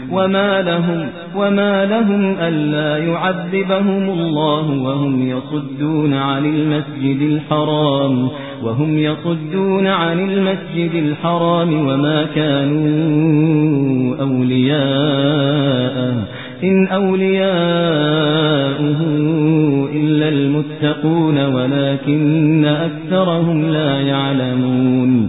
وما لهم وما لهم ألا يعذبهم الله وهم يصدون عن المسجد الحرام وهم يصدون عن المسجد الحرام وما كانوا أولياء إن أولياؤه إلا المتقون ولكن أكثرهم لا يعلمون.